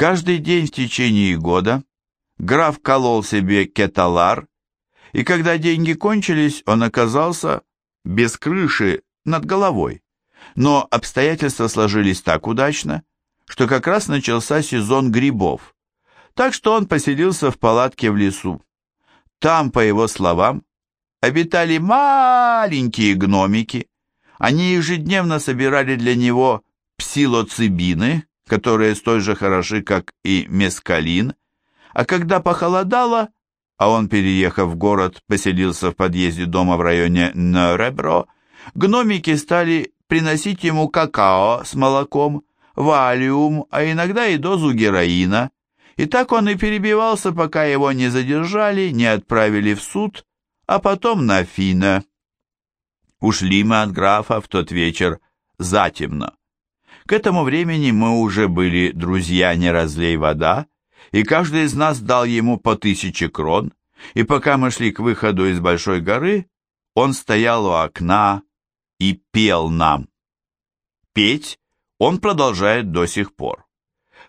Каждый день в течение года граф колол себе кеталар, и когда деньги кончились, он оказался без крыши над головой. Но обстоятельства сложились так удачно, что как раз начался сезон грибов, так что он поселился в палатке в лесу. Там, по его словам, обитали маленькие гномики. Они ежедневно собирали для него псилоцибины, которые столь же хороши, как и мескалин, а когда похолодало, а он, переехав в город, поселился в подъезде дома в районе Неребро, гномики стали приносить ему какао с молоком, валиум, а иногда и дозу героина. И так он и перебивался, пока его не задержали, не отправили в суд, а потом на Фина. Ушли мы от графа в тот вечер затемно. К этому времени мы уже были друзья «Не разлей вода», и каждый из нас дал ему по тысяче крон, и пока мы шли к выходу из Большой горы, он стоял у окна и пел нам. Петь он продолжает до сих пор.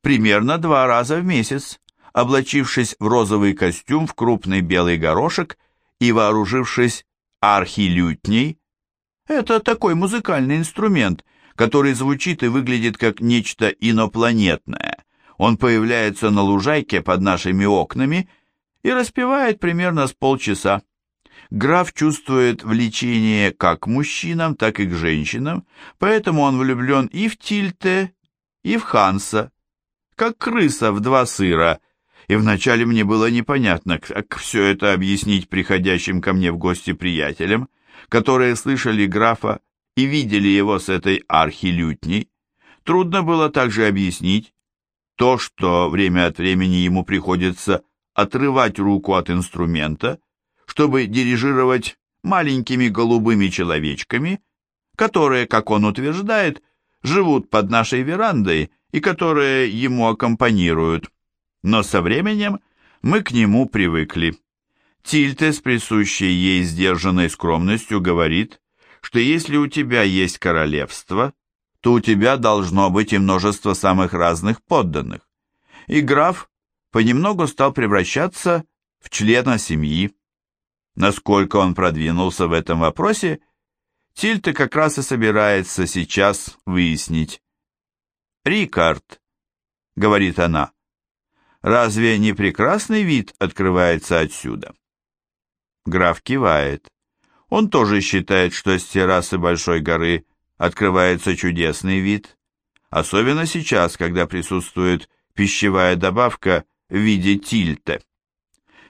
Примерно два раза в месяц, облачившись в розовый костюм в крупный белый горошек и вооружившись архилютней. Это такой музыкальный инструмент, который звучит и выглядит как нечто инопланетное. Он появляется на лужайке под нашими окнами и распевает примерно с полчаса. Граф чувствует влечение как к мужчинам, так и к женщинам, поэтому он влюблен и в Тильте, и в Ханса, как крыса в два сыра, и вначале мне было непонятно, как все это объяснить приходящим ко мне в гости приятелям, которые слышали графа и видели его с этой архилютней. Трудно было также объяснить то, что время от времени ему приходится отрывать руку от инструмента, чтобы дирижировать маленькими голубыми человечками, которые, как он утверждает, живут под нашей верандой и которые ему аккомпанируют. Но со временем мы к нему привыкли. Тильте с присущей ей сдержанной скромностью говорит, что если у тебя есть королевство, то у тебя должно быть и множество самых разных подданных. И граф понемногу стал превращаться в члена семьи. Насколько он продвинулся в этом вопросе, Тильта как раз и собирается сейчас выяснить. «Рикард», — говорит она, — «разве не прекрасный вид открывается отсюда?» Граф кивает. Он тоже считает, что с террасы Большой горы открывается чудесный вид, особенно сейчас, когда присутствует пищевая добавка в виде тильте.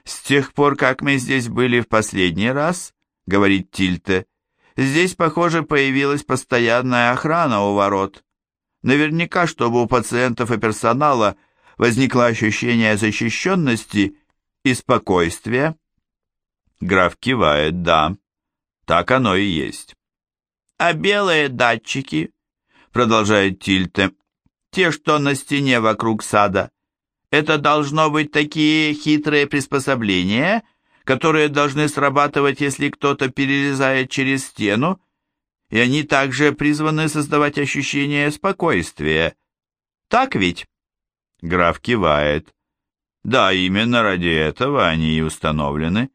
«С тех пор, как мы здесь были в последний раз, — говорит Тильте, — здесь, похоже, появилась постоянная охрана у ворот. Наверняка, чтобы у пациентов и персонала возникло ощущение защищенности и спокойствия». Граф кивает, да, так оно и есть. «А белые датчики?» — продолжает Тильте. «Те, что на стене вокруг сада, это должно быть такие хитрые приспособления, которые должны срабатывать, если кто-то перелезает через стену, и они также призваны создавать ощущение спокойствия. Так ведь? Граф кивает. Да, именно ради этого они и установлены.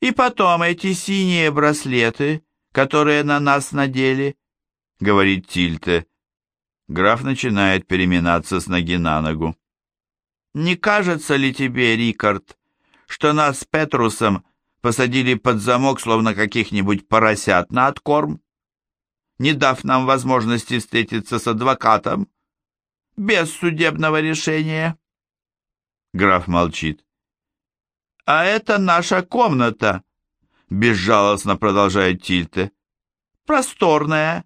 И потом эти синие браслеты, которые на нас надели, говорит Тильте. Граф начинает переминаться с ноги на ногу. Не кажется ли тебе, Рикард, что нас с Петрусом посадили под замок, словно каких-нибудь поросят на откорм, не дав нам возможности встретиться с адвокатом, без судебного решения?» Граф молчит. «А это наша комната», — безжалостно продолжает Тильте. «Просторная,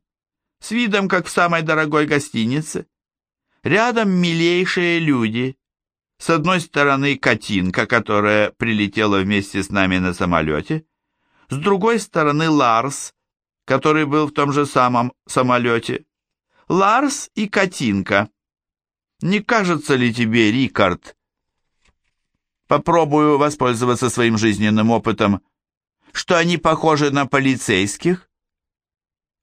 с видом, как в самой дорогой гостинице. Рядом милейшие люди, с одной стороны Катинка, которая прилетела вместе с нами на самолете, с другой стороны Ларс, который был в том же самом самолете. Ларс и Катинка. Не кажется ли тебе, Рикард? Попробую воспользоваться своим жизненным опытом, что они похожи на полицейских?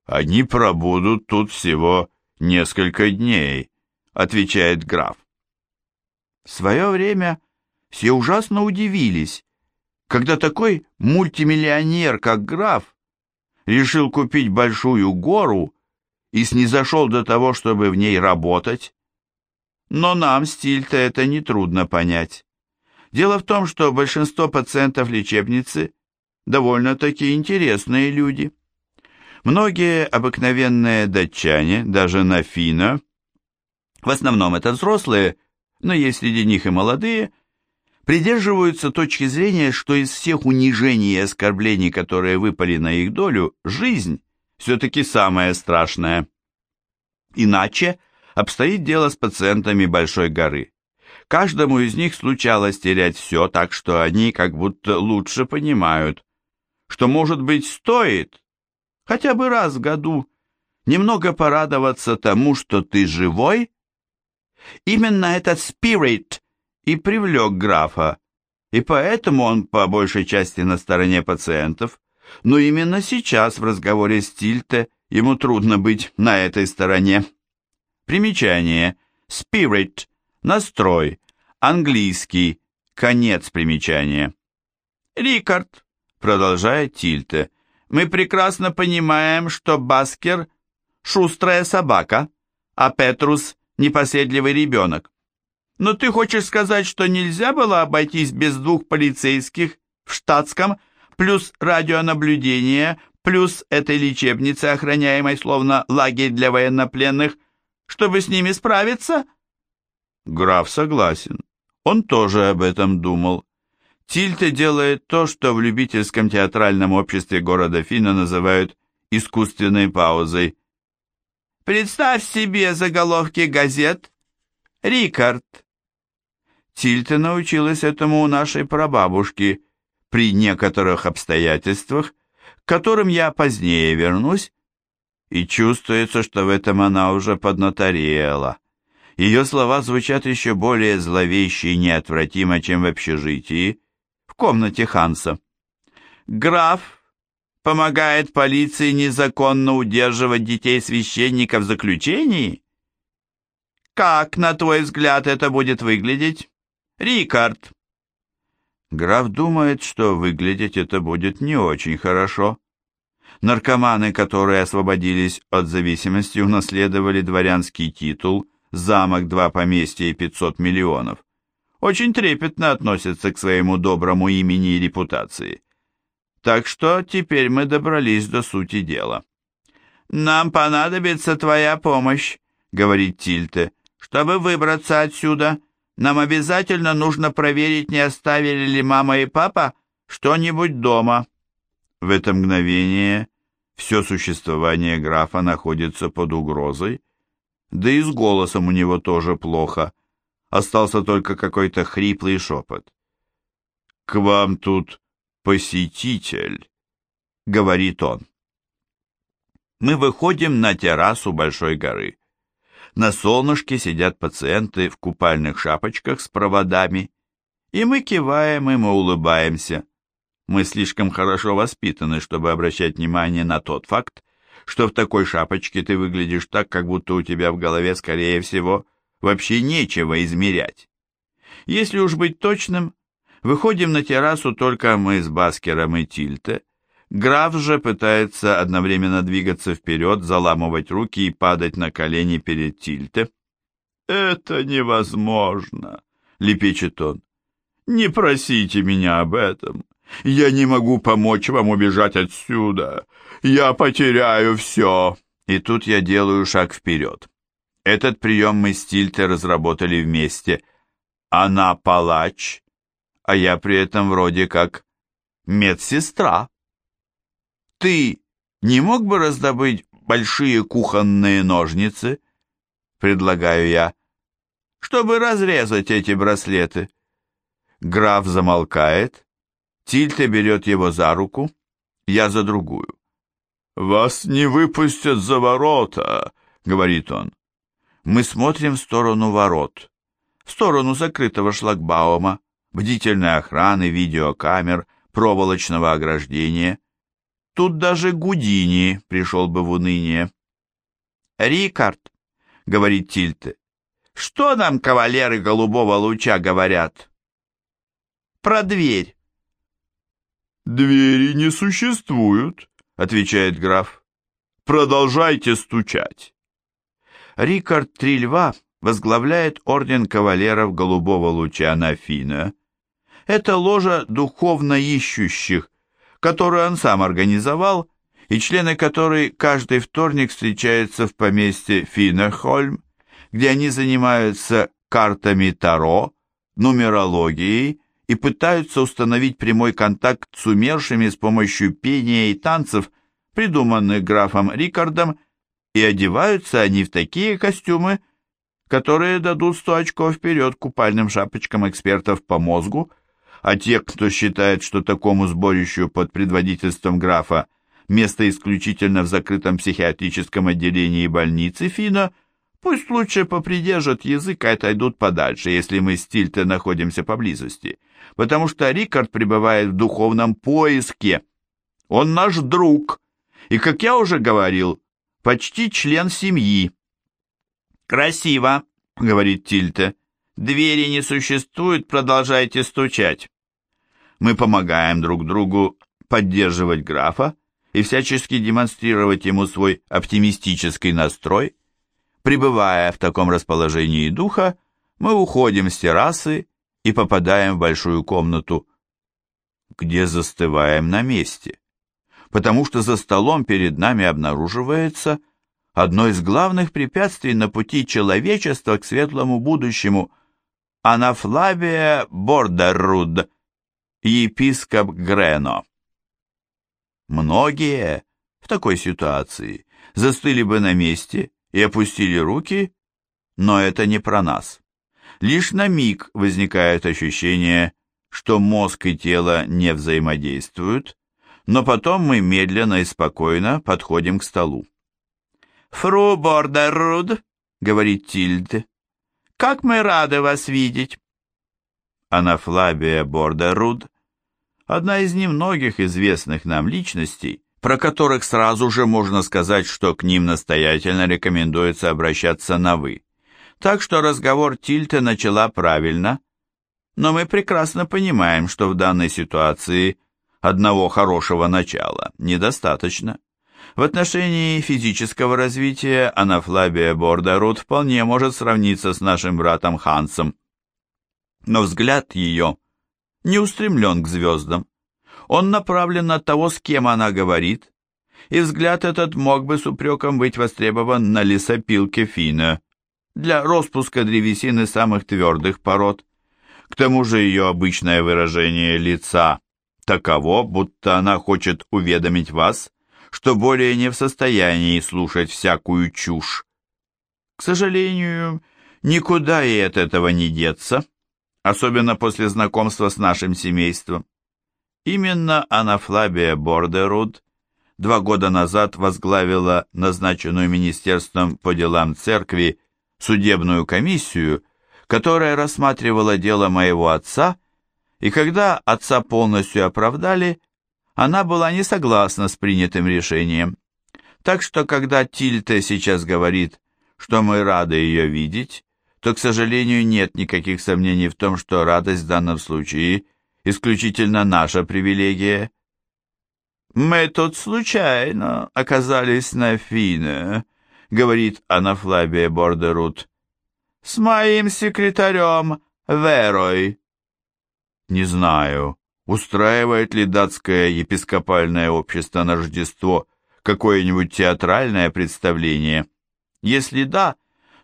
Они пробудут тут всего несколько дней, отвечает граф. В свое время все ужасно удивились, когда такой мультимиллионер, как граф, решил купить большую гору и снизошел до того, чтобы в ней работать. Но нам, стиль-то, это нетрудно понять. Дело в том, что большинство пациентов лечебницы довольно-таки интересные люди. Многие обыкновенные датчане, даже на фино, в основном это взрослые, но есть среди них и молодые, придерживаются точки зрения, что из всех унижений и оскорблений, которые выпали на их долю, жизнь все-таки самое страшное. Иначе обстоит дело с пациентами Большой горы. Каждому из них случалось терять все, так что они как будто лучше понимают, что, может быть, стоит хотя бы раз в году немного порадоваться тому, что ты живой? Именно этот спирит и привлек графа, и поэтому он по большей части на стороне пациентов, но именно сейчас в разговоре с Тильте ему трудно быть на этой стороне. Примечание. Spirit. Настрой. Английский. Конец примечания. Рикард, продолжает Тильте, мы прекрасно понимаем, что Баскер – шустрая собака, а Петрус – непоседливый ребенок. Но ты хочешь сказать, что нельзя было обойтись без двух полицейских в штатском, плюс радионаблюдение, плюс этой лечебницы, охраняемой словно лагерь для военнопленных, чтобы с ними справиться? Граф согласен. Он тоже об этом думал. Тильте делает то, что в любительском театральном обществе города Фина называют искусственной паузой. Представь себе заголовки газет. Рикард. Тильте научилась этому у нашей прабабушки при некоторых обстоятельствах, к которым я позднее вернусь, и чувствуется, что в этом она уже поднаторела. Ее слова звучат еще более зловеще и неотвратимо, чем в общежитии, в комнате Ханса. Граф помогает полиции незаконно удерживать детей священника в заключении? Как, на твой взгляд, это будет выглядеть? Рикард. Граф думает, что выглядеть это будет не очень хорошо. Наркоманы, которые освободились от зависимости, унаследовали дворянский титул, замок, два поместья и 500 миллионов. Очень трепетно относятся к своему доброму имени и репутации. Так что теперь мы добрались до сути дела. «Нам понадобится твоя помощь», — говорит Тильте. «Чтобы выбраться отсюда, нам обязательно нужно проверить, не оставили ли мама и папа что-нибудь дома». В это мгновение все существование графа находится под угрозой, да и с голосом у него тоже плохо. Остался только какой-то хриплый шепот. «К вам тут посетитель», — говорит он. Мы выходим на террасу Большой горы. На солнышке сидят пациенты в купальных шапочках с проводами, и мы киваем и улыбаемся. Мы слишком хорошо воспитаны, чтобы обращать внимание на тот факт, что в такой шапочке ты выглядишь так, как будто у тебя в голове, скорее всего, вообще нечего измерять. Если уж быть точным, выходим на террасу только мы с Баскером и Тильте. Граф же пытается одновременно двигаться вперед, заламывать руки и падать на колени перед Тильте. «Это невозможно», — лепечет он. «Не просите меня об этом. Я не могу помочь вам убежать отсюда. Я потеряю все. И тут я делаю шаг вперед. Этот прием мы с Тильте разработали вместе. Она палач, а я при этом вроде как медсестра. Ты не мог бы раздобыть большие кухонные ножницы? Предлагаю я, чтобы разрезать эти браслеты. Граф замолкает, Тильте берет его за руку, я за другую. «Вас не выпустят за ворота», — говорит он. Мы смотрим в сторону ворот, в сторону закрытого шлагбаума, бдительной охраны, видеокамер, проволочного ограждения. Тут даже Гудини пришел бы в уныние. «Рикард», — говорит Тильте, — Что нам кавалеры голубого луча говорят? Про дверь. Двери не существуют, отвечает граф. Продолжайте стучать. Рикард Трильва возглавляет орден кавалеров голубого луча на Фина. Это ложа духовно ищущих, которую он сам организовал, и члены которой каждый вторник встречаются в поместье Финнерхольм где они занимаются картами Таро, нумерологией и пытаются установить прямой контакт с умершими с помощью пения и танцев, придуманных графом Рикардом, и одеваются они в такие костюмы, которые дадут 100 очков вперед купальным шапочкам экспертов по мозгу, а те, кто считает, что такому сборищу под предводительством графа место исключительно в закрытом психиатрическом отделении больницы Фина – Пусть лучше попридержат язык и отойдут подальше, если мы с Тильте находимся поблизости, потому что Рикард пребывает в духовном поиске. Он наш друг, и, как я уже говорил, почти член семьи. «Красиво», — говорит Тильте. «Двери не существует, продолжайте стучать». Мы помогаем друг другу поддерживать графа и всячески демонстрировать ему свой оптимистический настрой, Пребывая в таком расположении духа, мы уходим с террасы и попадаем в большую комнату, где застываем на месте, потому что за столом перед нами обнаруживается одно из главных препятствий на пути человечества к светлому будущему – Анафлавия Бордерруд, епископ Грено. Многие в такой ситуации застыли бы на месте и опустили руки, но это не про нас. Лишь на миг возникает ощущение, что мозг и тело не взаимодействуют, но потом мы медленно и спокойно подходим к столу. «Фру Бордерруд», — говорит Тильд, — «как мы рады вас видеть». Анафлабия Бордерруд — одна из немногих известных нам личностей, про которых сразу же можно сказать, что к ним настоятельно рекомендуется обращаться на «вы». Так что разговор Тильте начала правильно, но мы прекрасно понимаем, что в данной ситуации одного хорошего начала недостаточно. В отношении физического развития Анафлабия Бордерут вполне может сравниться с нашим братом Хансом. Но взгляд ее не устремлен к звездам. Он направлен на того, с кем она говорит, и взгляд этот мог бы с упреком быть востребован на лесопилке Фина для распуска древесины самых твердых пород. К тому же ее обычное выражение лица таково, будто она хочет уведомить вас, что более не в состоянии слушать всякую чушь. К сожалению, никуда ей от этого не деться, особенно после знакомства с нашим семейством. Именно Анафлабия Бордеруд два года назад возглавила назначенную Министерством по делам церкви судебную комиссию, которая рассматривала дело моего отца, и когда отца полностью оправдали, она была не согласна с принятым решением. Так что, когда Тильте сейчас говорит, что мы рады ее видеть, то, к сожалению, нет никаких сомнений в том, что радость в данном случае – исключительно наша привилегия. «Мы тут случайно оказались на Фине», — говорит Анафлабия Бордерут, — «с моим секретарем Верой». Не знаю, устраивает ли датское епископальное общество на Рождество какое-нибудь театральное представление. Если да,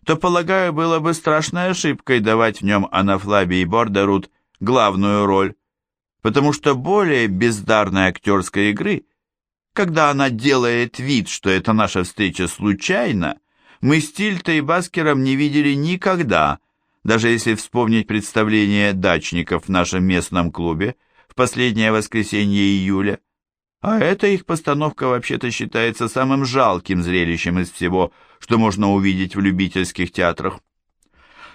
то, полагаю, было бы страшной ошибкой давать в нем Анафлабии Бордерут главную роль потому что более бездарной актерской игры, когда она делает вид, что это наша встреча случайна, мы с Тильтой и Баскером не видели никогда, даже если вспомнить представление дачников в нашем местном клубе в последнее воскресенье июля. А эта их постановка вообще-то считается самым жалким зрелищем из всего, что можно увидеть в любительских театрах.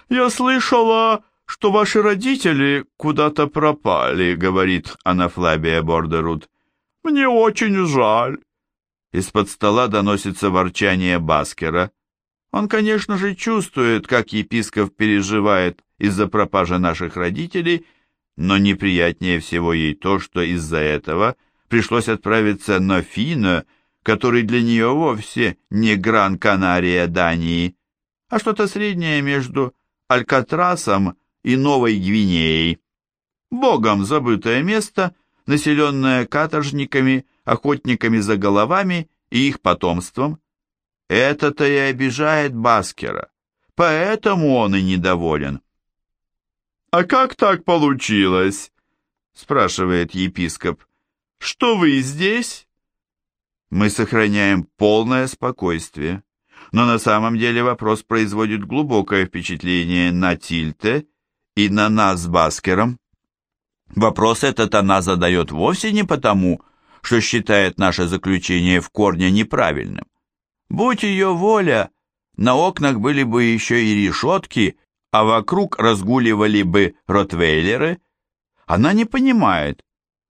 «Я слышала, что ваши родители куда-то пропали», — говорит Анафлабия Бордерут. «Мне очень жаль». Из-под стола доносится ворчание Баскера. Он, конечно же, чувствует, как епископ переживает из-за пропажи наших родителей, но неприятнее всего ей то, что из-за этого пришлось отправиться на Фино, который для нее вовсе не Гран-Канария Дании, а что-то среднее между Алькатрасом и Новой Гвинеей. Богом забытое место, населенное каторжниками, охотниками за головами и их потомством. Это-то и обижает Баскера, поэтому он и недоволен. «А как так получилось?» — спрашивает епископ. «Что вы здесь?» Мы сохраняем полное спокойствие, но на самом деле вопрос производит глубокое впечатление на Тильте и на нас с Баскером. Вопрос этот она задает вовсе не потому, что считает наше заключение в корне неправильным. Будь ее воля, на окнах были бы еще и решетки, а вокруг разгуливали бы ротвейлеры. Она не понимает,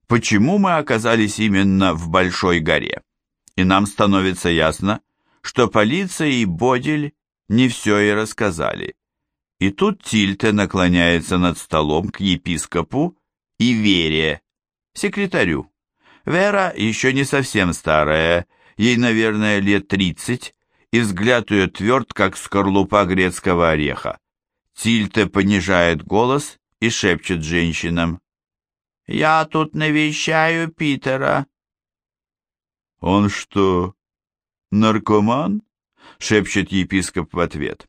почему мы оказались именно в Большой горе. И нам становится ясно, что полиция и Бодель не все и рассказали. И тут Тильте наклоняется над столом к епископу и Вере, секретарю. Вера еще не совсем старая, ей, наверное, лет тридцать, и взгляд ее тверд, как скорлупа грецкого ореха. Тильте понижает голос и шепчет женщинам. «Я тут навещаю Питера». «Он что, наркоман?» — шепчет епископ в ответ.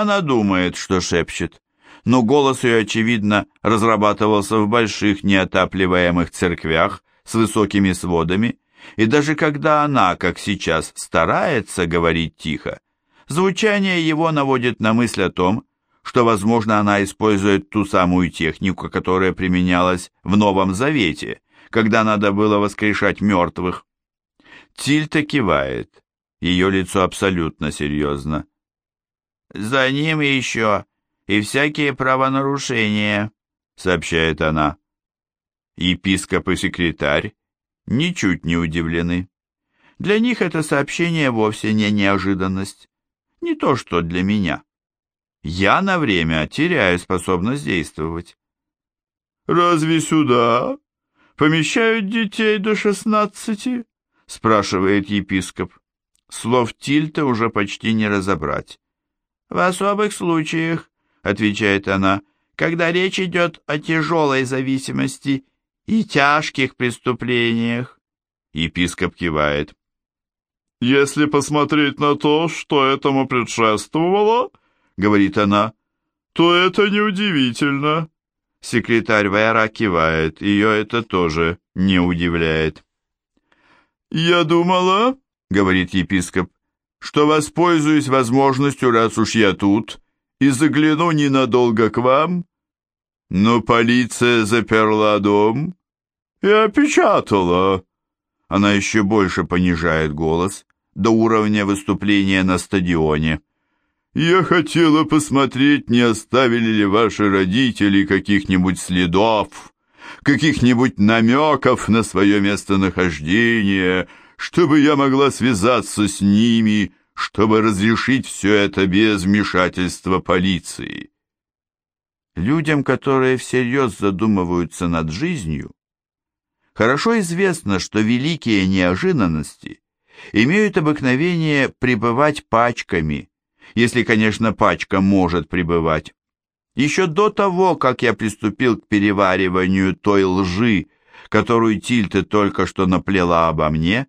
Она думает, что шепчет но голос ее, очевидно, разрабатывался в больших неотапливаемых церквях с высокими сводами, и даже когда она, как сейчас, старается говорить тихо, звучание его наводит на мысль о том, что, возможно, она использует ту самую технику, которая применялась в Новом Завете, когда надо было воскрешать мертвых. Тильта кивает, ее лицо абсолютно серьезно. «За ним еще и всякие правонарушения», — сообщает она. Епископ и секретарь ничуть не удивлены. Для них это сообщение вовсе не неожиданность. Не то, что для меня. Я на время теряю способность действовать. «Разве сюда помещают детей до шестнадцати?» — спрашивает епископ. Слов Тильта уже почти не разобрать. «В особых случаях отвечает она, когда речь идет о тяжелой зависимости и тяжких преступлениях. Епископ кивает. «Если посмотреть на то, что этому предшествовало, — говорит она, — то это неудивительно». Секретарь Вера кивает, ее это тоже не удивляет. «Я думала, — говорит епископ, — что воспользуюсь возможностью, раз уж я тут, и загляну ненадолго к вам, но полиция заперла дом и опечатала. Она еще больше понижает голос до уровня выступления на стадионе. Я хотела посмотреть, не оставили ли ваши родители каких-нибудь следов, каких-нибудь намеков на свое местонахождение, чтобы я могла связаться с ними, чтобы разрешить все это без вмешательства полиции. Людям, которые всерьез задумываются над жизнью, хорошо известно, что великие неожиданности имеют обыкновение пребывать пачками, если, конечно, пачка может пребывать. Еще до того, как я приступил к перевариванию той лжи, которую Тильте только что наплела обо мне,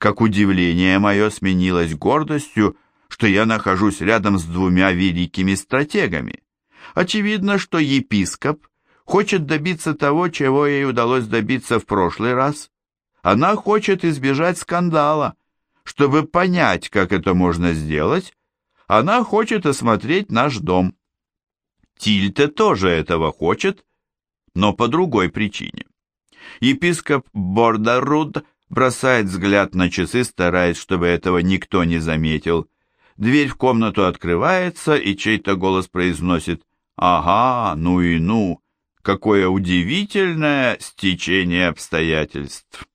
как удивление мое сменилось гордостью, что я нахожусь рядом с двумя великими стратегами. Очевидно, что епископ хочет добиться того, чего ей удалось добиться в прошлый раз. Она хочет избежать скандала. Чтобы понять, как это можно сделать, она хочет осмотреть наш дом. Тильте тоже этого хочет, но по другой причине. Епископ Бордаруд бросает взгляд на часы, стараясь, чтобы этого никто не заметил. Дверь в комнату открывается, и чей-то голос произносит «Ага, ну и ну! Какое удивительное стечение обстоятельств!»